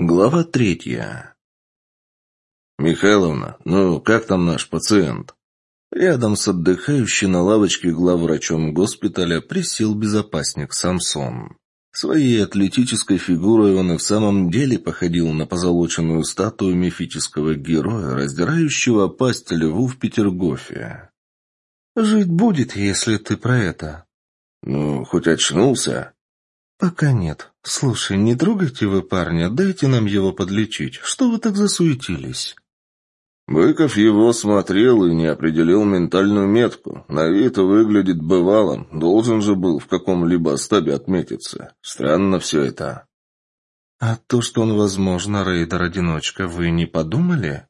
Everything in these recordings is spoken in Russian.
Глава третья. «Михайловна, ну как там наш пациент?» Рядом с отдыхающей на лавочке главврачом госпиталя присел безопасник Самсон. Своей атлетической фигурой он и в самом деле походил на позолоченную статую мифического героя, раздирающего пасть льву в Петергофе. «Жить будет, если ты про это». «Ну, хоть очнулся?» «Пока нет. Слушай, не трогайте вы парня, дайте нам его подлечить. Что вы так засуетились?» Быков его смотрел и не определил ментальную метку. На вид выглядит бывалым, должен же был в каком-либо стабе отметиться. Странно все это. «А то, что он, возможно, рейдер-одиночка, вы не подумали?»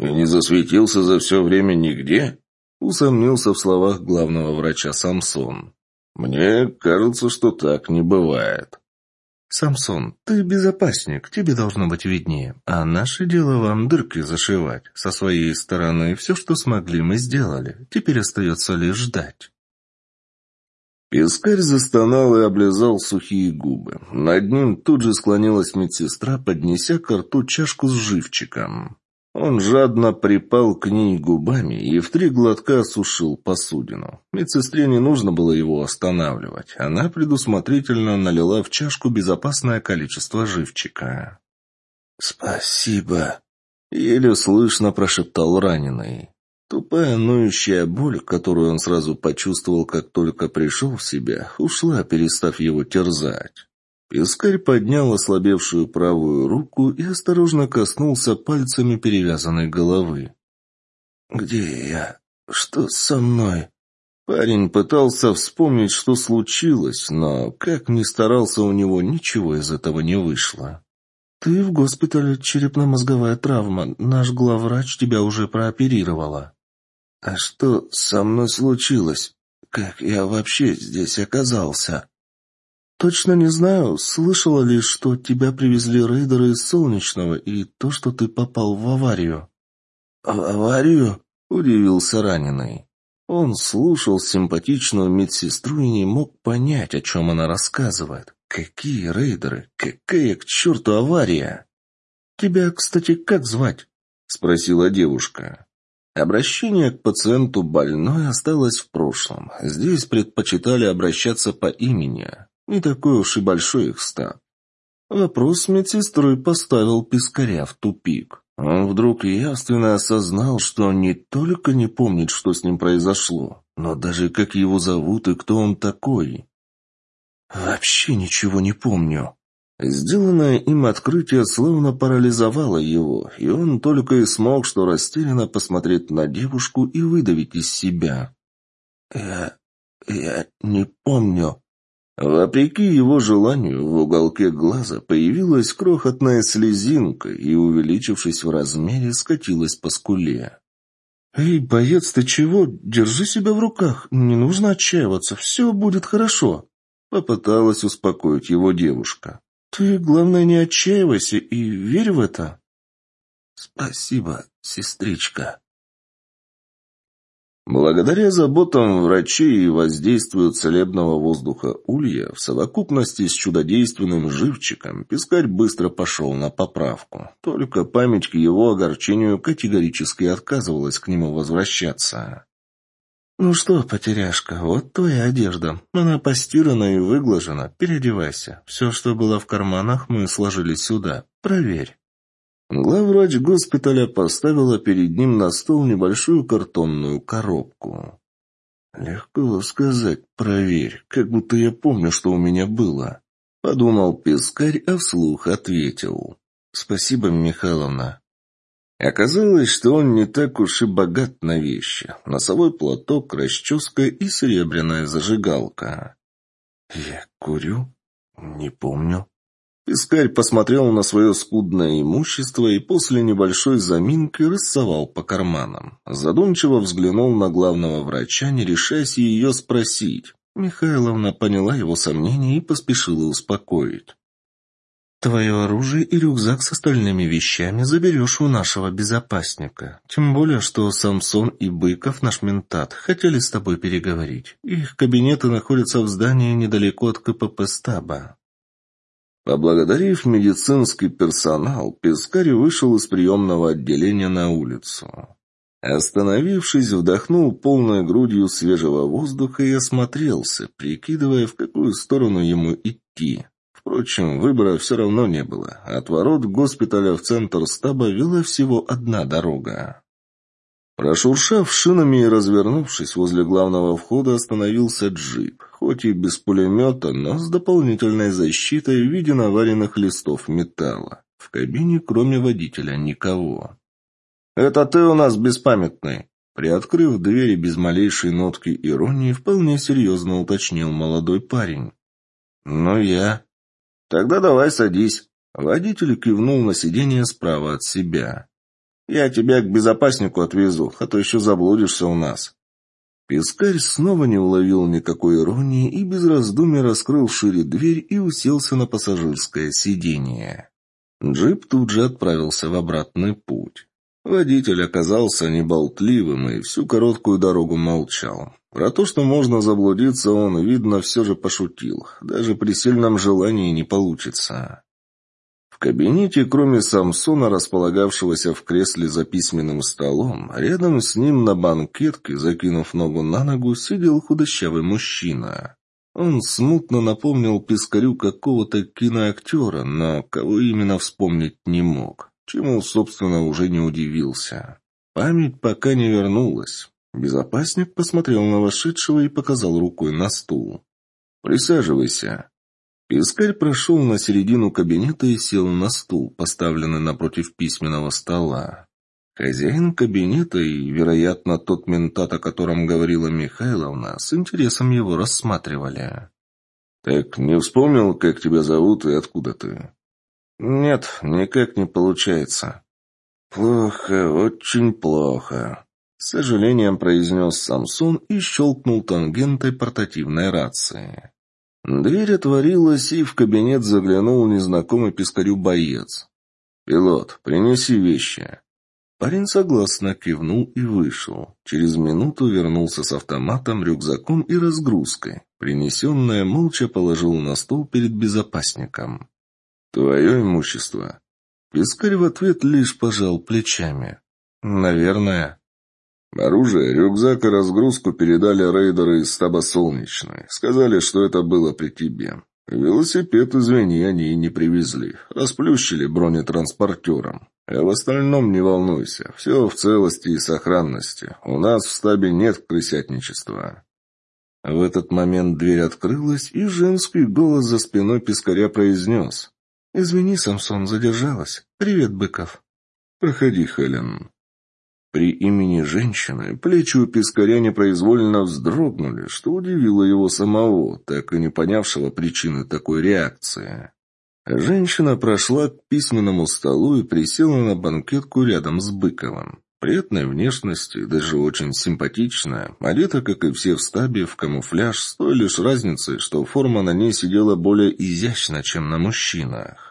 «И не засветился за все время нигде?» Усомнился в словах главного врача Самсон. «Мне кажется, что так не бывает». «Самсон, ты безопасник, тебе должно быть виднее. А наше дело вам дырки зашивать. Со своей стороны все, что смогли, мы сделали. Теперь остается лишь ждать». Пескарь застонал и облизал сухие губы. Над ним тут же склонилась медсестра, поднеся к рту чашку с живчиком. Он жадно припал к ней губами и в три глотка осушил посудину. Медсестре не нужно было его останавливать. Она предусмотрительно налила в чашку безопасное количество живчика. «Спасибо», — еле слышно прошептал раненый. Тупая ноющая боль, которую он сразу почувствовал, как только пришел в себя, ушла, перестав его терзать. Пескарь поднял ослабевшую правую руку и осторожно коснулся пальцами перевязанной головы. «Где я? Что со мной?» Парень пытался вспомнить, что случилось, но, как ни старался, у него ничего из этого не вышло. «Ты в госпитале черепно-мозговая травма. Наш главврач тебя уже прооперировала». «А что со мной случилось? Как я вообще здесь оказался?» «Точно не знаю. Слышала лишь, что тебя привезли рейдеры из Солнечного и то, что ты попал в аварию». «В аварию?» — удивился раненый. Он слушал симпатичную медсестру и не мог понять, о чем она рассказывает. «Какие рейдеры? Какая к черту авария?» «Тебя, кстати, как звать?» — спросила девушка. Обращение к пациенту больной осталось в прошлом. Здесь предпочитали обращаться по имени. Не такой уж и большой их став. Вопрос медсестры поставил Пискаря в тупик. Он вдруг явственно осознал, что он не только не помнит, что с ним произошло, но даже как его зовут и кто он такой. «Вообще ничего не помню». Сделанное им открытие словно парализовало его, и он только и смог что растерянно посмотреть на девушку и выдавить из себя. «Я... я не помню». Вопреки его желанию, в уголке глаза появилась крохотная слезинка и, увеличившись в размере, скатилась по скуле. «Эй, боец, ты чего? Держи себя в руках. Не нужно отчаиваться. Все будет хорошо», — попыталась успокоить его девушка. «Ты, главное, не отчаивайся и верь в это». «Спасибо, сестричка», Благодаря заботам врачей и воздействию целебного воздуха улья, в совокупности с чудодейственным живчиком, пескарь быстро пошел на поправку. Только память к его огорчению категорически отказывалась к нему возвращаться. «Ну что, потеряшка, вот твоя одежда. Она постирана и выглажена. Переодевайся. Все, что было в карманах, мы сложили сюда. Проверь». Главврач госпиталя поставила перед ним на стол небольшую картонную коробку. «Легко сказать, проверь, как будто я помню, что у меня было», — подумал пескарь, а вслух ответил. «Спасибо, Михайловна». Оказалось, что он не так уж и богат на вещи. Носовой платок, расческа и серебряная зажигалка. «Я курю? Не помню». Пискарь посмотрел на свое скудное имущество и после небольшой заминки рассовал по карманам. Задумчиво взглянул на главного врача, не решаясь ее спросить. Михайловна поняла его сомнения и поспешила успокоить. «Твое оружие и рюкзак с остальными вещами заберешь у нашего безопасника. Тем более, что Самсон и Быков, наш ментат, хотели с тобой переговорить. Их кабинеты находятся в здании недалеко от КПП стаба. Поблагодарив медицинский персонал, Пискарь вышел из приемного отделения на улицу. Остановившись, вдохнул полной грудью свежего воздуха и осмотрелся, прикидывая, в какую сторону ему идти. Впрочем, выбора все равно не было. От ворот госпиталя в центр стаба вела всего одна дорога. Прошуршав шинами и развернувшись возле главного входа, остановился джип. Хоть и без пулемета, но с дополнительной защитой в виде наваренных листов металла. В кабине, кроме водителя, никого. «Это ты у нас беспамятный!» Приоткрыв двери без малейшей нотки иронии, вполне серьезно уточнил молодой парень. «Ну я...» «Тогда давай садись». Водитель кивнул на сиденье справа от себя. «Я тебя к безопаснику отвезу, а то еще заблудишься у нас». Пискарь снова не уловил никакой иронии и без раздумий раскрыл шире дверь и уселся на пассажирское сиденье. Джип тут же отправился в обратный путь. Водитель оказался неболтливым и всю короткую дорогу молчал. Про то, что можно заблудиться, он, видно, все же пошутил. Даже при сильном желании не получится. В кабинете, кроме Самсона, располагавшегося в кресле за письменным столом, рядом с ним на банкетке, закинув ногу на ногу, сидел худощавый мужчина. Он смутно напомнил Пискарю какого-то киноактера, но кого именно вспомнить не мог чему, собственно, уже не удивился. Память пока не вернулась. Безопасник посмотрел на вошедшего и показал рукой на стул. «Присаживайся». Пискарь прошел на середину кабинета и сел на стул, поставленный напротив письменного стола. Хозяин кабинета и, вероятно, тот ментат, о котором говорила Михайловна, с интересом его рассматривали. «Так не вспомнил, как тебя зовут и откуда ты?» «Нет, никак не получается». «Плохо, очень плохо», — с сожалением произнес Самсон и щелкнул тангентой портативной рации. Дверь отворилась, и в кабинет заглянул незнакомый пискарю боец. «Пилот, принеси вещи». Парень согласно кивнул и вышел. Через минуту вернулся с автоматом, рюкзаком и разгрузкой. Принесенное молча положил на стол перед безопасником. «Твое имущество». Пискарь в ответ лишь пожал плечами. «Наверное». Оружие, рюкзак и разгрузку передали рейдеры из стаба «Солнечной». Сказали, что это было при тебе. Велосипед, извини, они и не привезли. Расплющили бронетранспортером. А в остальном не волнуйся. Все в целости и сохранности. У нас в стабе нет крысятничества. В этот момент дверь открылась, и женский голос за спиной пискаря произнес. «Извини, Самсон, задержалась. Привет, Быков». «Проходи, Хелен». При имени женщины плечи у пескаря непроизвольно вздрогнули, что удивило его самого, так и не понявшего причины такой реакции. Женщина прошла к письменному столу и присела на банкетку рядом с Быковым. Приятной внешности, даже очень симпатичная, одета, как и все в стабе, в камуфляж, с той лишь разницей, что форма на ней сидела более изящно, чем на мужчинах.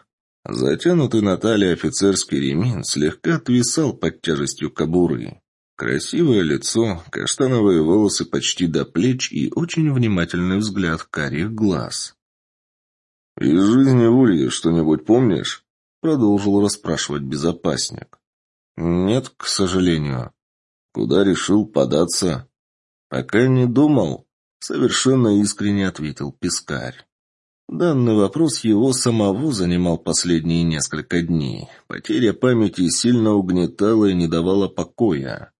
Затянутый на талии офицерский ремень слегка отвисал под тяжестью кобуры. Красивое лицо, каштановые волосы почти до плеч и очень внимательный взгляд карих глаз. «Из жизни в Улье что-нибудь помнишь?» — продолжил расспрашивать безопасник. «Нет, к сожалению». «Куда решил податься?» «Пока не думал», — совершенно искренне ответил Пискарь. Данный вопрос его самого занимал последние несколько дней. Потеря памяти сильно угнетала и не давала покоя.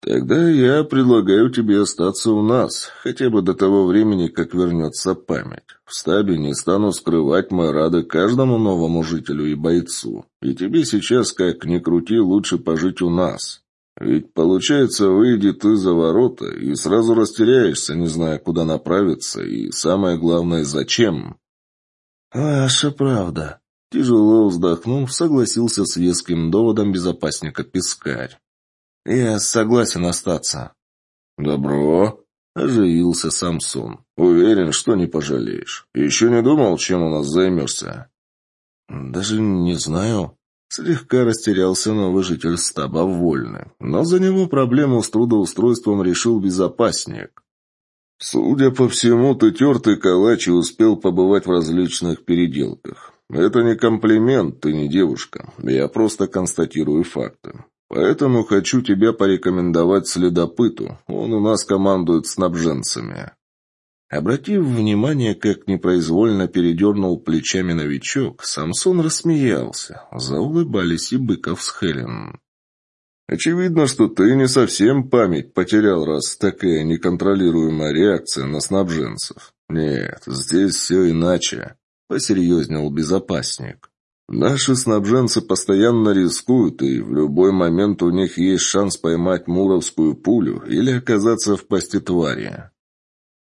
«Тогда я предлагаю тебе остаться у нас, хотя бы до того времени, как вернется память. В стабе не стану скрывать, мы рады каждому новому жителю и бойцу. И тебе сейчас, как ни крути, лучше пожить у нас. Ведь, получается, выйди ты за ворота и сразу растеряешься, не зная, куда направиться, и самое главное, зачем. «Ваша правда», — тяжело вздохнув, согласился с веским доводом безопасника Пискарь. «Я согласен остаться». «Добро», — оживился Самсон. «Уверен, что не пожалеешь. Еще не думал, чем у нас займешься?» «Даже не знаю», Слегка растерялся новый житель стаба Вольны, но за него проблему с трудоустройством решил безопасник. «Судя по всему, ты тертый калач и успел побывать в различных переделках. Это не комплимент, ты не девушка. Я просто констатирую факты. Поэтому хочу тебя порекомендовать следопыту. Он у нас командует снабженцами». Обратив внимание, как непроизвольно передернул плечами новичок, Самсон рассмеялся. Заулыбались и Быков с Хелен. «Очевидно, что ты не совсем память потерял, раз такая неконтролируемая реакция на снабженцев. Нет, здесь все иначе», — посерьезнел безопасник. «Наши снабженцы постоянно рискуют, и в любой момент у них есть шанс поймать муровскую пулю или оказаться в пасти твари.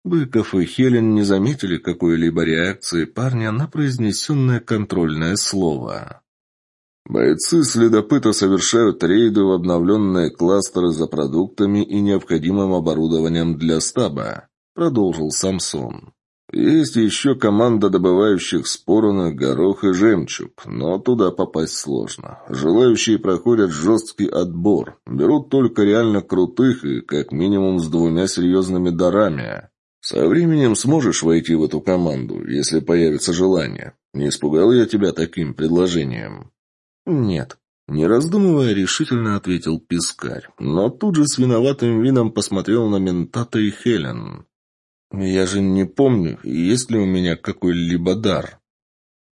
Быков и Хелен не заметили какой-либо реакции парня на произнесенное контрольное слово. Бойцы следопыта совершают рейды в обновленные кластеры за продуктами и необходимым оборудованием для стаба, продолжил Самсон. Есть еще команда добывающих спороны, горох и жемчуг, но туда попасть сложно. Желающие проходят жесткий отбор, берут только реально крутых и как минимум с двумя серьезными дарами. Со временем сможешь войти в эту команду, если появится желание. Не испугал я тебя таким предложением?» «Нет», — не раздумывая, решительно ответил Пискарь, но тут же с виноватым видом посмотрел на Ментата и Хелен. «Я же не помню, есть ли у меня какой-либо дар».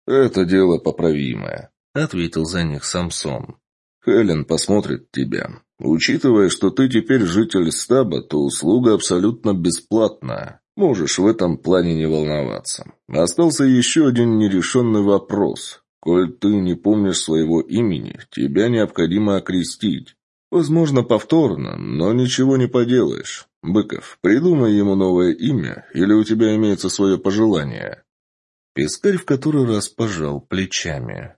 «Это дело поправимое», — ответил за них Самсон. «Хелен посмотрит тебя. Учитывая, что ты теперь житель стаба, то услуга абсолютно бесплатная. Можешь в этом плане не волноваться. Остался еще один нерешенный вопрос. Коль ты не помнишь своего имени, тебя необходимо окрестить. Возможно, повторно, но ничего не поделаешь. Быков, придумай ему новое имя, или у тебя имеется свое пожелание?» Пескарь в который раз пожал плечами.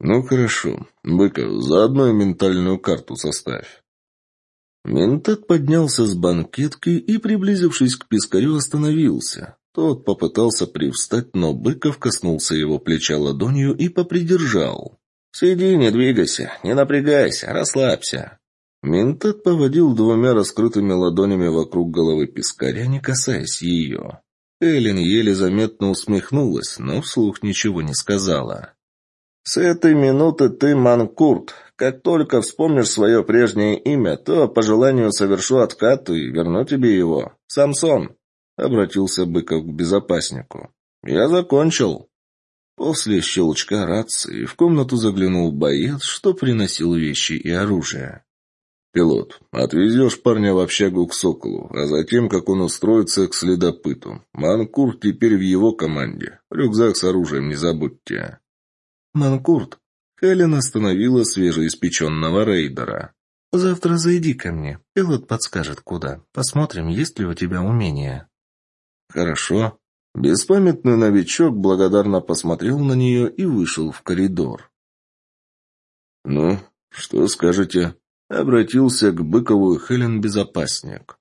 «Ну хорошо. Быков, заодно и ментальную карту составь». Ментат поднялся с банкетки и, приблизившись к пискарю, остановился. Тот попытался привстать, но Быков коснулся его плеча ладонью и попридержал. «Сиди, не двигайся, не напрягайся, расслабься». Ментат поводил двумя раскрытыми ладонями вокруг головы пискаря, не касаясь ее. Эллен еле заметно усмехнулась, но вслух ничего не сказала. «С этой минуты ты Манкурт. Как только вспомнишь свое прежнее имя, то по желанию совершу откат и верну тебе его. Самсон!» — обратился Быков к безопаснику. «Я закончил». После щелчка рации в комнату заглянул боец, что приносил вещи и оружие. «Пилот, отвезешь парня в общагу к Соколу, а затем, как он устроится к следопыту. Манкурт теперь в его команде. Рюкзак с оружием не забудьте». «Манкурт!» Хелен остановила свежеиспеченного рейдера. «Завтра зайди ко мне. Пилот подскажет, куда. Посмотрим, есть ли у тебя умения». «Хорошо». Беспамятный новичок благодарно посмотрел на нее и вышел в коридор. «Ну, что скажете?» — обратился к Быкову Хелен безопасник.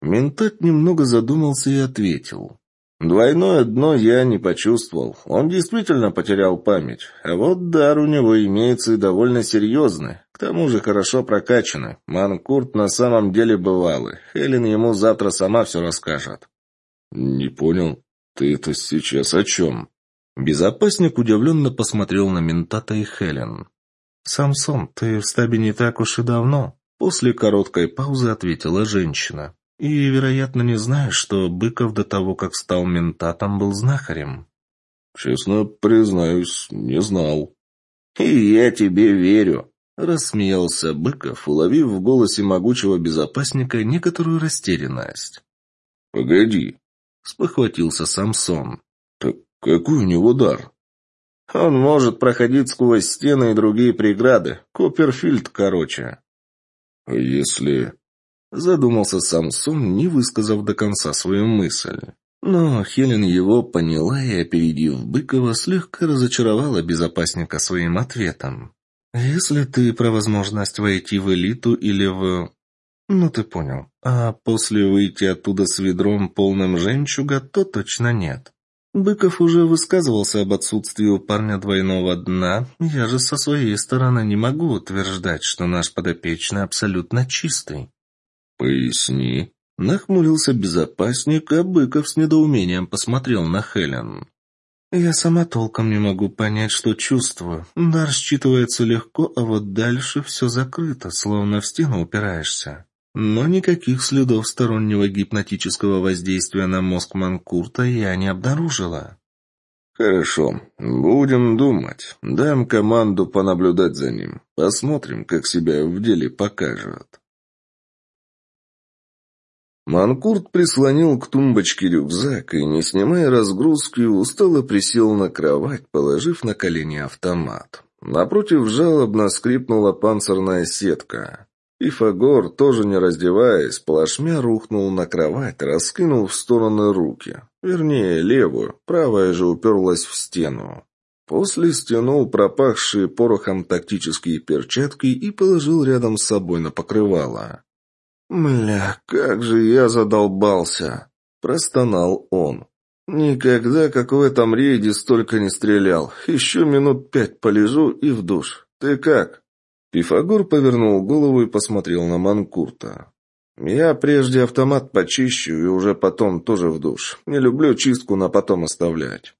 Ментат немного задумался и ответил. Двойное дно я не почувствовал. Он действительно потерял память. А вот дар у него имеется и довольно серьезный. К тому же хорошо прокачанный. Манкурт на самом деле бывалый. Хелен ему завтра сама все расскажет. «Не понял. Ты это сейчас о чем?» Безопасник удивленно посмотрел на Ментата и Хелен. «Самсон, ты в стабе не так уж и давно», — после короткой паузы ответила женщина. И, вероятно, не знаешь, что Быков до того, как стал ментатом, был знахарем. Честно признаюсь, не знал. И я тебе верю, рассмеялся Быков, уловив в голосе могучего безопасника некоторую растерянность. Погоди, спохватился Самсон. Так какой у него дар? Он может проходить сквозь стены и другие преграды. Куперфильд, короче. А если... Задумался Самсон, не высказав до конца свою мысль. Но Хелен его поняла и, опередив Быкова, слегка разочаровала безопасника своим ответом. «Если ты про возможность войти в элиту или в...» «Ну, ты понял. А после выйти оттуда с ведром полным жемчуга, то точно нет. Быков уже высказывался об отсутствии у парня двойного дна. Я же со своей стороны не могу утверждать, что наш подопечный абсолютно чистый. «Поясни». Нахмурился безопасник, а Быков с недоумением посмотрел на Хелен. Я сама толком не могу понять, что чувствую. Дар считывается легко, а вот дальше все закрыто, словно в стену упираешься. Но никаких следов стороннего гипнотического воздействия на мозг Манкурта я не обнаружила. «Хорошо. Будем думать. Дам команду понаблюдать за ним. Посмотрим, как себя в деле покажет». Манкурт прислонил к тумбочке рюкзак и, не снимая разгрузки, устало присел на кровать, положив на колени автомат. Напротив жалобно скрипнула панцирная сетка. И Фагор, тоже не раздеваясь, плашмя рухнул на кровать, раскинул в стороны руки. Вернее, левую, правая же уперлась в стену. После стянул пропахшие порохом тактические перчатки и положил рядом с собой на покрывало. «Мля, как же я задолбался!» – простонал он. «Никогда, как в этом рейде, столько не стрелял. Еще минут пять полежу и в душ. Ты как?» Пифагор повернул голову и посмотрел на Манкурта. «Я прежде автомат почищу и уже потом тоже в душ. Не люблю чистку на потом оставлять».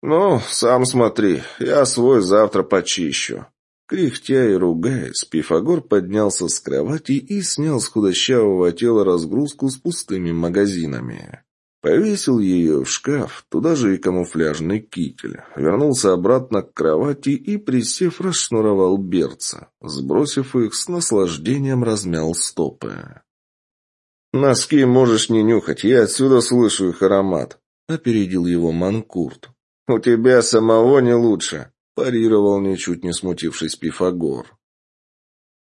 «Ну, сам смотри, я свой завтра почищу», Кряхтя и ругаясь, Пифагор поднялся с кровати и снял с худощавого тела разгрузку с пустыми магазинами. Повесил ее в шкаф, туда же и камуфляжный китель. Вернулся обратно к кровати и, присев, расшнуровал берца. Сбросив их, с наслаждением размял стопы. «Носки можешь не нюхать, я отсюда слышу их аромат», — опередил его Манкурт. «У тебя самого не лучше», парировал ничуть не смутившись Пифагор.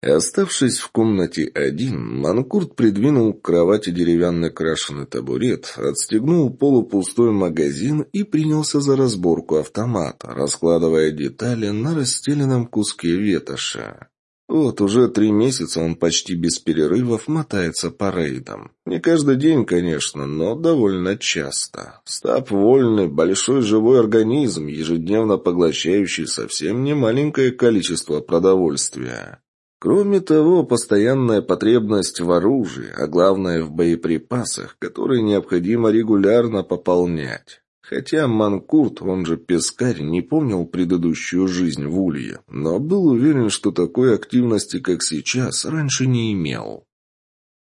Оставшись в комнате один, Манкурт придвинул к кровати деревянный крашеный табурет, отстегнул полупустой магазин и принялся за разборку автомата, раскладывая детали на расстеленном куске ветоши. Вот уже три месяца он почти без перерывов мотается по рейдам. Не каждый день, конечно, но довольно часто. Стаб вольный, большой живой организм, ежедневно поглощающий совсем немаленькое количество продовольствия. Кроме того, постоянная потребность в оружии, а главное в боеприпасах, которые необходимо регулярно пополнять. Хотя Манкурт, он же Пескарь, не помнил предыдущую жизнь в Улье, но был уверен, что такой активности, как сейчас, раньше не имел.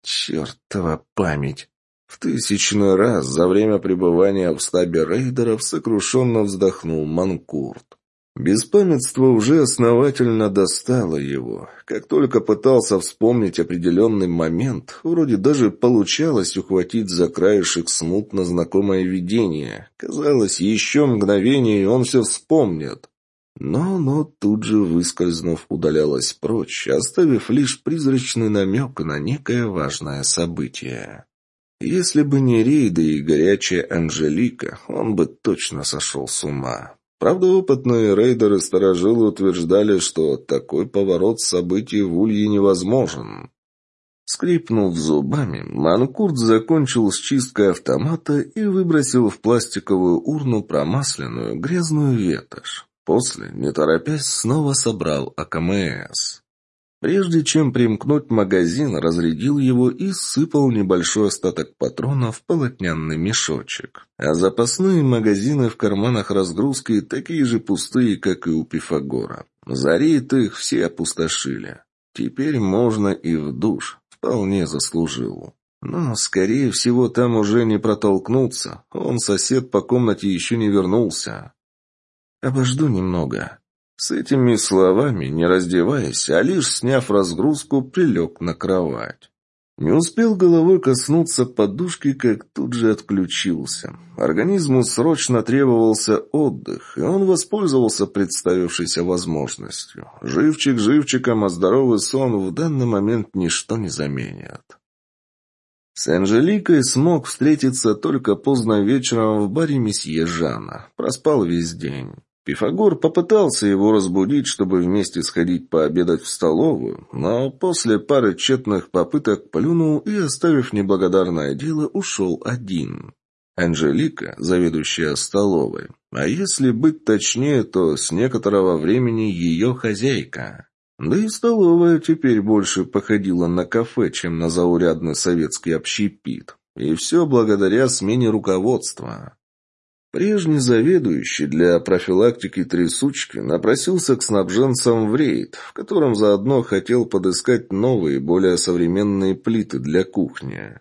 Чертова память! В тысячный раз за время пребывания в стабе рейдеров сокрушенно вздохнул Манкурт. Беспамятство уже основательно достало его. Как только пытался вспомнить определенный момент, вроде даже получалось ухватить за краешек смутно знакомое видение. Казалось, еще мгновение, и он все вспомнит. Но но тут же, выскользнув, удалялась прочь, оставив лишь призрачный намек на некое важное событие. Если бы не рейды и горячая Анжелика, он бы точно сошел с ума. Правда, опытные рейдеры-старожилы утверждали, что такой поворот событий в Улье невозможен. Скрипнув зубами, Манкурт закончил с чисткой автомата и выбросил в пластиковую урну промасленную грязную ветошь. После, не торопясь, снова собрал АКМС. Прежде чем примкнуть магазин, разрядил его и сыпал небольшой остаток патронов в полотняный мешочек. А запасные магазины в карманах разгрузки такие же пустые, как и у Пифагора. Зарит их все опустошили. Теперь можно и в душ. Вполне заслужил. Но, скорее всего, там уже не протолкнуться. Он, сосед по комнате, еще не вернулся. «Обожду немного», с этими словами, не раздеваясь, а лишь сняв разгрузку, прилег на кровать. Не успел головой коснуться подушки, как тут же отключился. Организму срочно требовался отдых, и он воспользовался представившейся возможностью. Живчик живчиком, а здоровый сон в данный момент ничто не заменит. С Анжеликой смог встретиться только поздно вечером в баре месье Жана. Проспал весь день. Пифагор попытался его разбудить, чтобы вместе сходить пообедать в столовую, но после пары тщетных попыток плюнул и, оставив неблагодарное дело, ушел один. Анжелика, заведующая столовой, а если быть точнее, то с некоторого времени ее хозяйка. Да и столовая теперь больше походила на кафе, чем на заурядный советский общепит. И все благодаря смене руководства. Прежний заведующий для профилактики трясучки напросился к снабженцам в рейд, в котором заодно хотел подыскать новые, более современные плиты для кухни.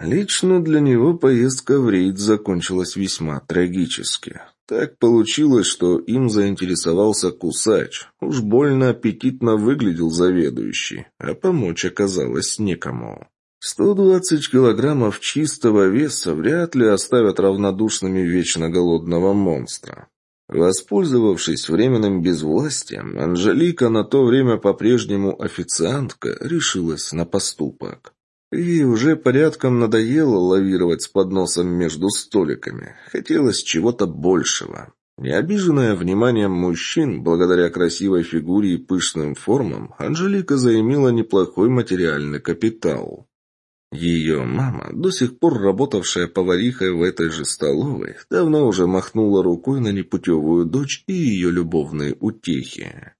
Лично для него поездка в рейд закончилась весьма трагически. Так получилось, что им заинтересовался кусач. Уж больно аппетитно выглядел заведующий, а помочь оказалось некому. 120 килограммов чистого веса вряд ли оставят равнодушными вечно голодного монстра. Воспользовавшись временным безвластием, Анжелика, на то время по-прежнему официантка, решилась на поступок. Ей уже порядком надоело лавировать с подносом между столиками. Хотелось чего-то большего. Не обиженная вниманием мужчин, благодаря красивой фигуре и пышным формам, Анжелика заимела неплохой материальный капитал. Ее мама, до сих пор работавшая поварихой в этой же столовой, давно уже махнула рукой на непутевую дочь и ее любовные утехи.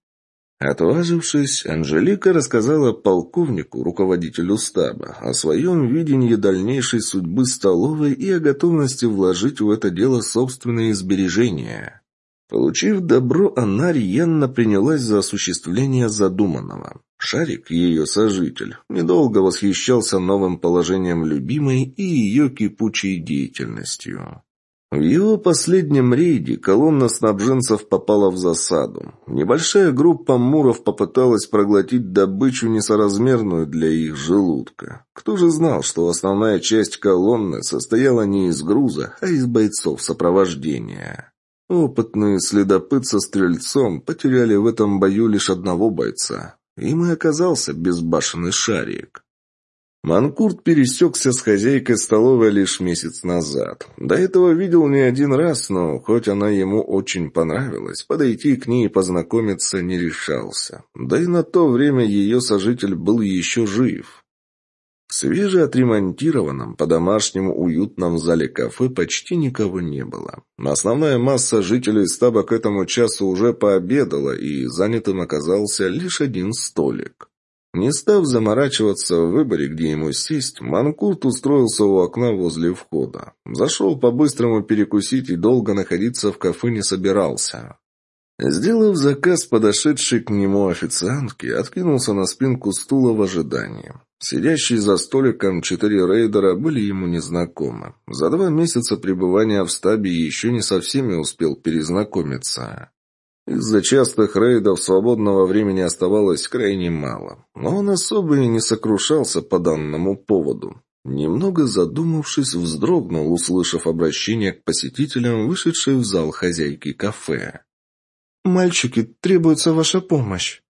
Отважившись, Анжелика рассказала полковнику, руководителю стаба, о своем видении дальнейшей судьбы столовой и о готовности вложить в это дело собственные сбережения. Получив добро, она рьяно принялась за осуществление задуманного. Шарик, ее сожитель, недолго восхищался новым положением любимой и ее кипучей деятельностью. В его последнем рейде колонна снабженцев попала в засаду. Небольшая группа муров попыталась проглотить добычу, несоразмерную для их желудка. Кто же знал, что основная часть колонны состояла не из груза, а из бойцов сопровождения? Опытные следопыт со стрельцом потеряли в этом бою лишь одного бойца. Им и оказался безбашенный шарик. Манкурт пересекся с хозяйкой столовой лишь месяц назад. До этого видел не один раз, но хоть она ему очень понравилась, подойти к ней и познакомиться не решался. Да и на то время ее сожитель был еще жив. Свежеотремонтированном, по-домашнему уютном зале кафе почти никого не было. Основная масса жителей стаба к этому часу уже пообедала, и занятым оказался лишь один столик. Не став заморачиваться в выборе, где ему сесть, Манкурт устроился у окна возле входа. Зашел по-быстрому перекусить и долго находиться в кафе не собирался. Сделав заказ подошедшей к нему официантки, откинулся на спинку стула в ожидании. Сидящие за столиком четыре рейдера были ему незнакомы. За два месяца пребывания в стабе еще не со всеми успел перезнакомиться. Из-за частых рейдов свободного времени оставалось крайне мало, но он особо и не сокрушался по данному поводу. Немного задумавшись, вздрогнул, услышав обращение к посетителям, вышедшей в зал хозяйки кафе. «Мальчики, требуется ваша помощь».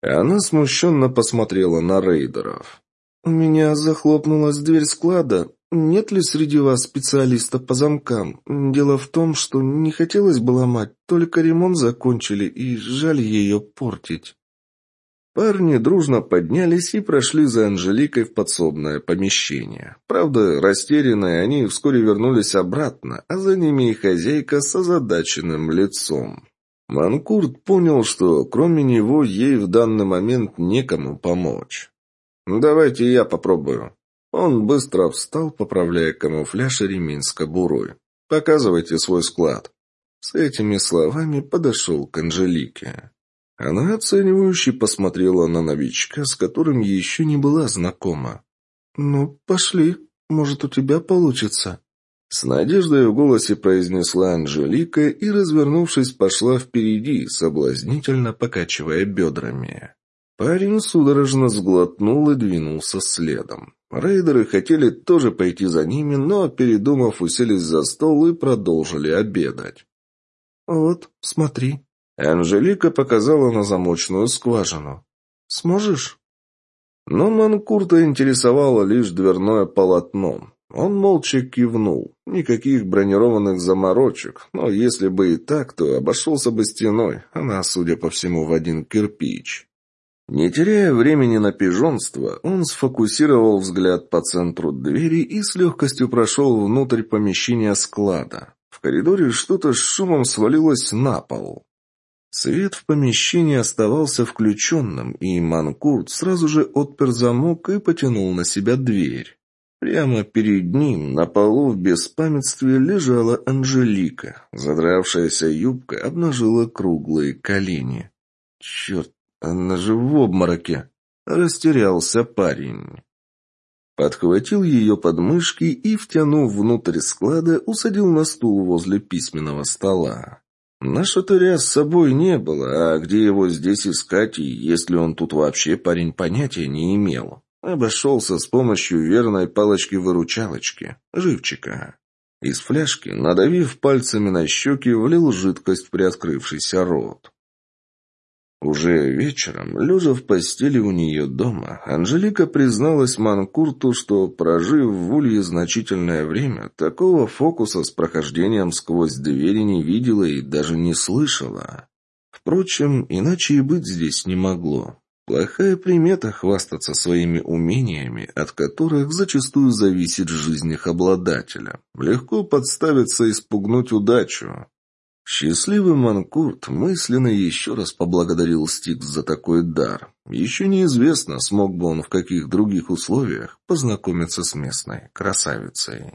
Она смущенно посмотрела на рейдеров. «У меня захлопнулась дверь склада. Нет ли среди вас специалиста по замкам? Дело в том, что не хотелось бы ломать, только ремонт закончили, и жаль ее портить». Парни дружно поднялись и прошли за Анжеликой в подсобное помещение. Правда, растерянные, они вскоре вернулись обратно, а за ними и хозяйка с озадаченным лицом. Манкурт понял, что кроме него ей в данный момент некому помочь. «Давайте я попробую». Он быстро встал, поправляя камуфляж и ремень с. «Показывайте свой склад». С этими словами подошел к Анжелике. Она оценивающе посмотрела на новичка, с которым еще не была знакома. «Ну, пошли. Может, у тебя получится». С надеждой в голосе произнесла Анжелика и, развернувшись, пошла впереди, соблазнительно покачивая бедрами. Парень судорожно сглотнул и двинулся следом. Рейдеры хотели тоже пойти за ними, но, передумав, уселись за стол и продолжили обедать. «Вот, смотри». Анжелика показала на замочную скважину. «Сможешь?» Но Манкурта интересовало лишь дверное полотно. Он молча кивнул. Никаких бронированных заморочек, но если бы и так, то обошелся бы стеной, она, судя по всему, в один кирпич. Не теряя времени на пижонство, он сфокусировал взгляд по центру двери и с легкостью прошел внутрь помещения склада. В коридоре что-то с шумом свалилось на пол. Свет в помещении оставался включенным, и Манкурт сразу же отпер замок и потянул на себя дверь. Прямо перед ним на полу в беспамятстве лежала Анжелика. Задравшаяся юбка обнажила круглые колени. «Черт, она же в обмороке!» Растерялся парень. Подхватил ее подмышки и, втянув внутрь склада, усадил на стул возле письменного стола. На шатыря с собой не было, а где его здесь искать, и если он тут вообще парень понятия не имел. Обошелся с помощью верной палочки-выручалочки, живчика. Из фляжки, надавив пальцами на щеки, влил жидкость в приоткрывшийся рот. Уже вечером, лежа в постели у нее дома, Анжелика призналась Манкурту, что, прожив в Улье значительное время, такого фокуса с прохождением сквозь двери не видела и даже не слышала. Впрочем, иначе и быть здесь не могло. Плохая примета хвастаться своими умениями, от которых зачастую зависит жизнь их обладателя. Легко подставиться и спугнуть удачу. Счастливый Манкурт мысленно еще раз поблагодарил Стикс за такой дар. Еще неизвестно, смог бы он в каких других условиях познакомиться с местной красавицей.